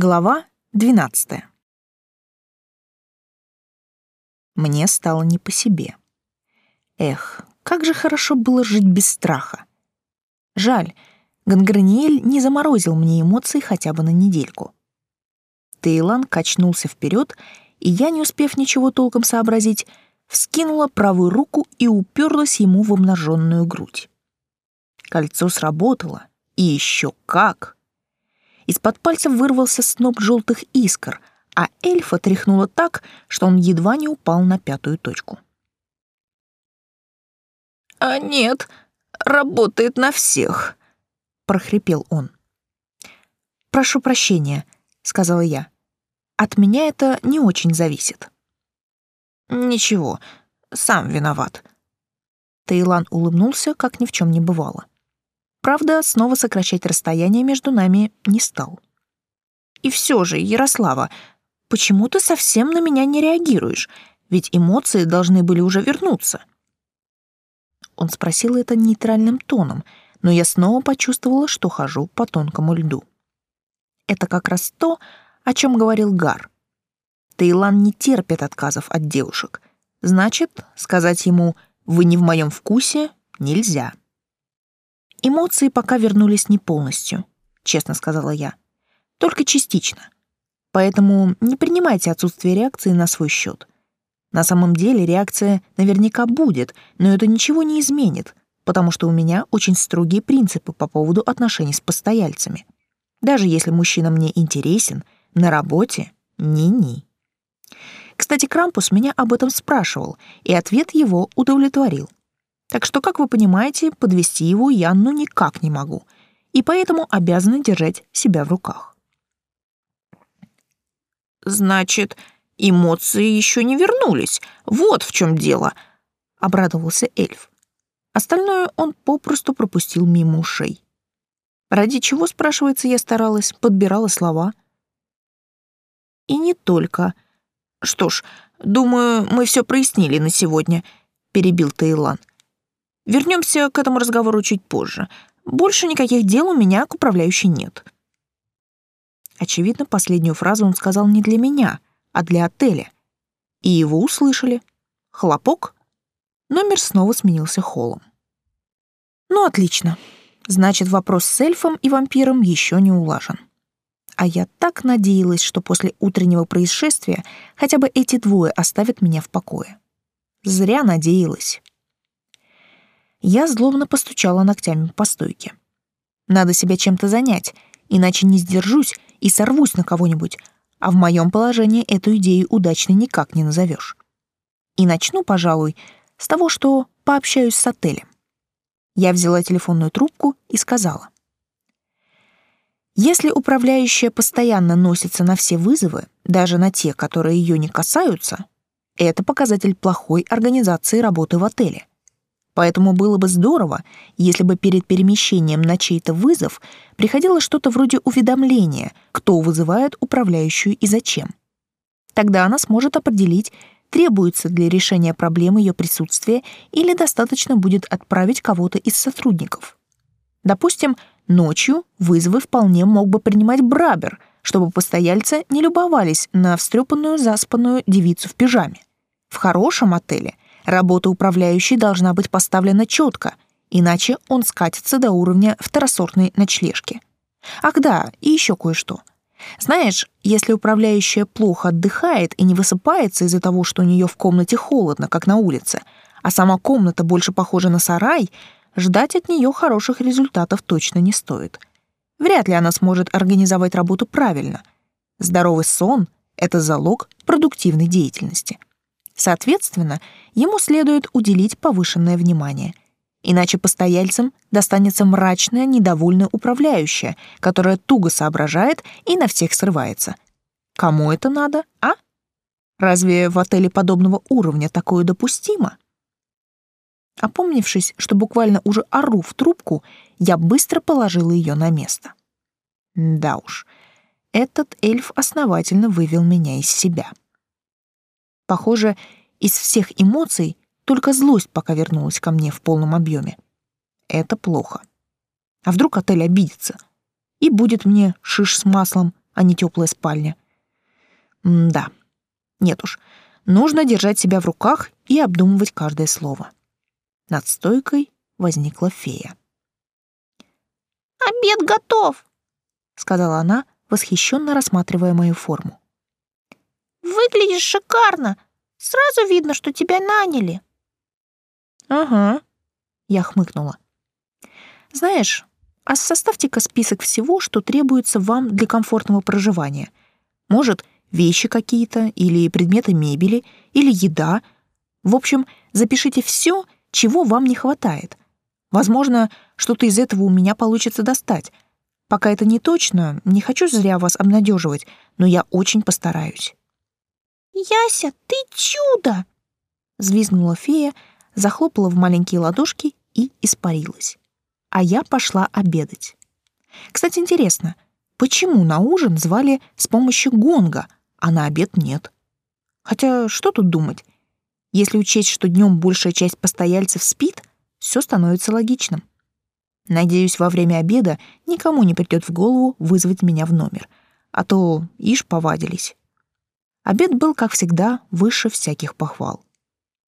Глава 12. Мне стало не по себе. Эх, как же хорошо было жить без страха. Жаль, Ганграниэль не заморозил мне эмоции хотя бы на недельку. Тейлан качнулся вперед, и я, не успев ничего толком сообразить, вскинула правую руку и уперлась ему в обнаженную грудь. Кольцо сработало, и еще как! Из-под пальцев вырвался сноп желтых искр, а эльфа тряхнуло так, что он едва не упал на пятую точку. «А нет, работает на всех», — прохрипел он. «Прошу прощения», — сказала я. «От меня это не очень зависит». «Ничего, сам виноват». Таилан улыбнулся, как ни в чем не бывало. Правда, снова сокращать расстояние между нами не стал. И все же, Ярослава, почему ты совсем на меня не реагируешь? Ведь эмоции должны были уже вернуться. Он спросил это нейтральным тоном, но я снова почувствовала, что хожу по тонкому льду. Это как раз то, о чем говорил Гар. Таилан не терпит отказов от девушек. Значит, сказать ему «вы не в моем вкусе» нельзя. Эмоции пока вернулись не полностью, честно сказала я. Только частично. Поэтому не принимайте отсутствие реакции на свой счет. На самом деле реакция наверняка будет, но это ничего не изменит, потому что у меня очень строгие принципы по поводу отношений с постояльцами. Даже если мужчина мне интересен, на работе — ни-ни. Кстати, Крампус меня об этом спрашивал, и ответ его удовлетворил. Так что, как вы понимаете, подвести его я ну никак не могу, и поэтому обязана держать себя в руках. Значит, эмоции еще не вернулись. Вот в чем дело, обрадовался эльф. Остальное он попросту пропустил мимо ушей. Ради чего, спрашивается, я старалась, подбирала слова. И не только. Что ж, думаю, мы все прояснили на сегодня, перебил Таилан. Вернемся к этому разговору чуть позже. Больше никаких дел у меня к управляющей нет». Очевидно, последнюю фразу он сказал не для меня, а для отеля. И его услышали. Хлопок. Номер снова сменился холлом. Ну, отлично. Значит, вопрос с эльфом и вампиром еще не улажен. А я так надеялась, что после утреннего происшествия хотя бы эти двое оставят меня в покое. Зря надеялась. Я злобно постучала ногтями по стойке. Надо себя чем-то занять, иначе не сдержусь и сорвусь на кого-нибудь, а в моем положении эту идею удачной никак не назовешь. И начну, пожалуй, с того, что пообщаюсь с отелем. Я взяла телефонную трубку и сказала. Если управляющая постоянно носится на все вызовы, даже на те, которые ее не касаются, это показатель плохой организации работы в отеле. Поэтому было бы здорово, если бы перед перемещением на чей-то вызов приходило что-то вроде уведомления, кто вызывает управляющую и зачем. Тогда она сможет определить, требуется для решения проблемы ее присутствие или достаточно будет отправить кого-то из сотрудников. Допустим, ночью вызовы вполне мог бы принимать Брабер, чтобы постояльцы не любовались на встрепанную заспанную девицу в пижаме. В хорошем отеле — Работа управляющей должна быть поставлена четко, иначе он скатится до уровня второсортной ночлежки. Ах да, и еще кое-что. Знаешь, если управляющая плохо отдыхает и не высыпается из-за того, что у нее в комнате холодно, как на улице, а сама комната больше похожа на сарай, ждать от нее хороших результатов точно не стоит. Вряд ли она сможет организовать работу правильно. Здоровый сон — это залог продуктивной деятельности. Соответственно, ему следует уделить повышенное внимание. Иначе постояльцам достанется мрачная, недовольная управляющая, которая туго соображает и на всех срывается. Кому это надо, а? Разве в отеле подобного уровня такое допустимо? Опомнившись, что буквально уже ору в трубку, я быстро положила ее на место. Да уж, этот эльф основательно вывел меня из себя. Похоже, из всех эмоций только злость пока вернулась ко мне в полном объеме. Это плохо. А вдруг отель обидится? И будет мне шиш с маслом, а не теплая спальня. М да, нет уж, нужно держать себя в руках и обдумывать каждое слово. Над стойкой возникла фея. «Обед готов!» — сказала она, восхищенно рассматривая мою форму. «Выглядишь шикарно! Сразу видно, что тебя наняли!» «Ага», — я хмыкнула. «Знаешь, а составьте-ка список всего, что требуется вам для комфортного проживания. Может, вещи какие-то, или предметы мебели, или еда. В общем, запишите все, чего вам не хватает. Возможно, что-то из этого у меня получится достать. Пока это не точно, не хочу зря вас обнадеживать, но я очень постараюсь». «Яся, ты чудо!» — взвизгнула фея, захлопала в маленькие ладошки и испарилась. А я пошла обедать. Кстати, интересно, почему на ужин звали с помощью гонга, а на обед нет? Хотя что тут думать? Если учесть, что днем большая часть постояльцев спит, все становится логичным. Надеюсь, во время обеда никому не придет в голову вызвать меня в номер, а то ишь повадились. Обед был, как всегда, выше всяких похвал.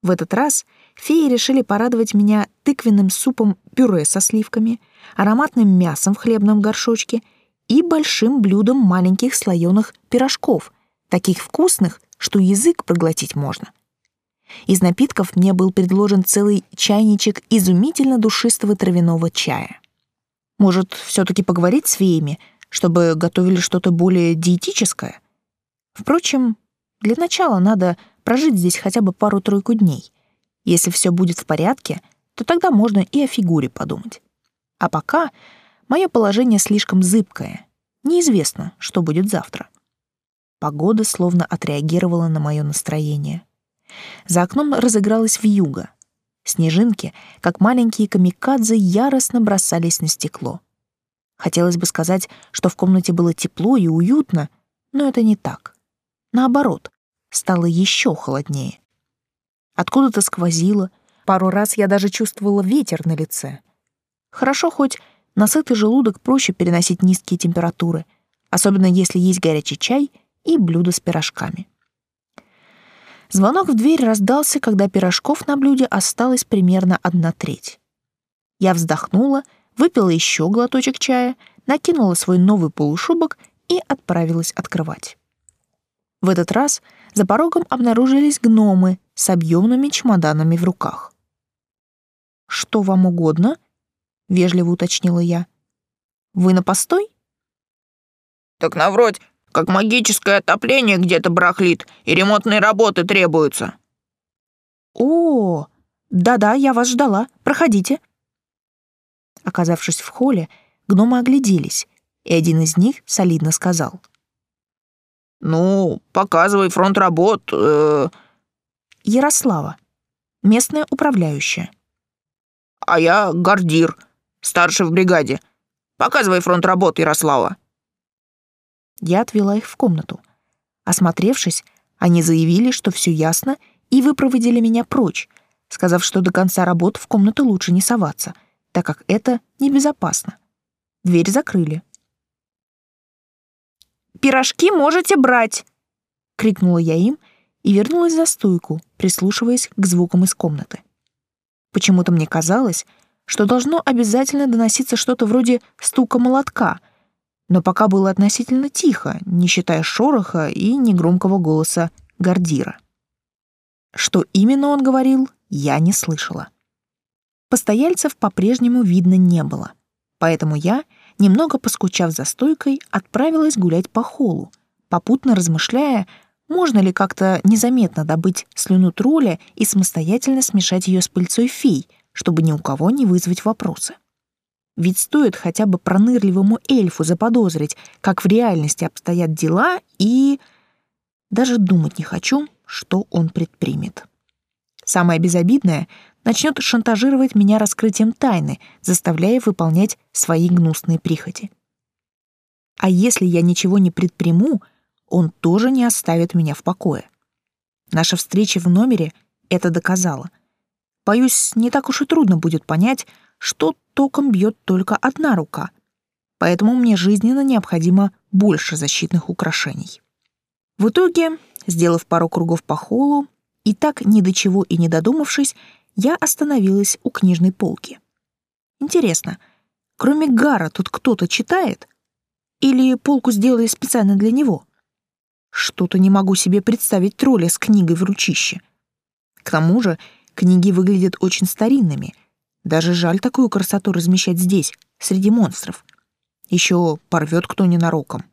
В этот раз феи решили порадовать меня тыквенным супом-пюре со сливками, ароматным мясом в хлебном горшочке и большим блюдом маленьких слоеных пирожков, таких вкусных, что язык проглотить можно. Из напитков мне был предложен целый чайничек изумительно душистого травяного чая. Может, все таки поговорить с феями, чтобы готовили что-то более диетическое? Впрочем, для начала надо прожить здесь хотя бы пару-тройку дней. Если все будет в порядке, то тогда можно и о фигуре подумать. А пока мое положение слишком зыбкое. Неизвестно, что будет завтра. Погода словно отреагировала на мое настроение. За окном разыгралась вьюга. Снежинки, как маленькие камикадзе, яростно бросались на стекло. Хотелось бы сказать, что в комнате было тепло и уютно, но это не так. Наоборот, стало еще холоднее. Откуда-то сквозило, пару раз я даже чувствовала ветер на лице. Хорошо хоть на сытый желудок проще переносить низкие температуры, особенно если есть горячий чай и блюдо с пирожками. Звонок в дверь раздался, когда пирожков на блюде осталось примерно одна треть. Я вздохнула, выпила еще глоточек чая, накинула свой новый полушубок и отправилась открывать. В этот раз за порогом обнаружились гномы с объемными чемоданами в руках. «Что вам угодно?» — вежливо уточнила я. «Вы на постой?» «Так навроть, как магическое отопление где-то барахлит, и ремонтные работы требуются». «О, да-да, я вас ждала. Проходите». Оказавшись в холле, гномы огляделись, и один из них солидно сказал — «Ну, показывай фронт работ...» э... «Ярослава, местная управляющая». «А я Гордир, старший в бригаде. Показывай фронт работ, Ярослава». Я отвела их в комнату. Осмотревшись, они заявили, что все ясно, и выпроводили меня прочь, сказав, что до конца работ в комнату лучше не соваться, так как это небезопасно. Дверь закрыли. Пирожки можете брать!» — крикнула я им и вернулась за стойку, прислушиваясь к звукам из комнаты. Почему-то мне казалось, что должно обязательно доноситься что-то вроде стука молотка, но пока было относительно тихо, не считая шороха и негромкого голоса Гордира. Что именно он говорил, я не слышала. Постояльцев по-прежнему видно не было, поэтому я — немного поскучав за стойкой, отправилась гулять по холлу, попутно размышляя, можно ли как-то незаметно добыть слюну тролля и самостоятельно смешать ее с пыльцой фей, чтобы ни у кого не вызвать вопросы. Ведь стоит хотя бы пронырливому эльфу заподозрить, как в реальности обстоят дела, и... Даже думать не хочу, что он предпримет. Самое безобидное начнет шантажировать меня раскрытием тайны, заставляя выполнять свои гнусные прихоти. А если я ничего не предприму, он тоже не оставит меня в покое. Наша встреча в номере это доказала. Боюсь, не так уж и трудно будет понять, что током бьет только одна рука. поэтому мне жизненно необходимо больше защитных украшений. В итоге, сделав пару кругов по холлу и так ни до чего и не додумавшись, я остановилась у книжной полки. Интересно, кроме Гара тут кто-то читает? Или полку сделали специально для него? Что-то не могу себе представить тролля с книгой в ручище. К тому же книги выглядят очень старинными. Даже жаль такую красоту размещать здесь, среди монстров. Еще порвет кто ненароком.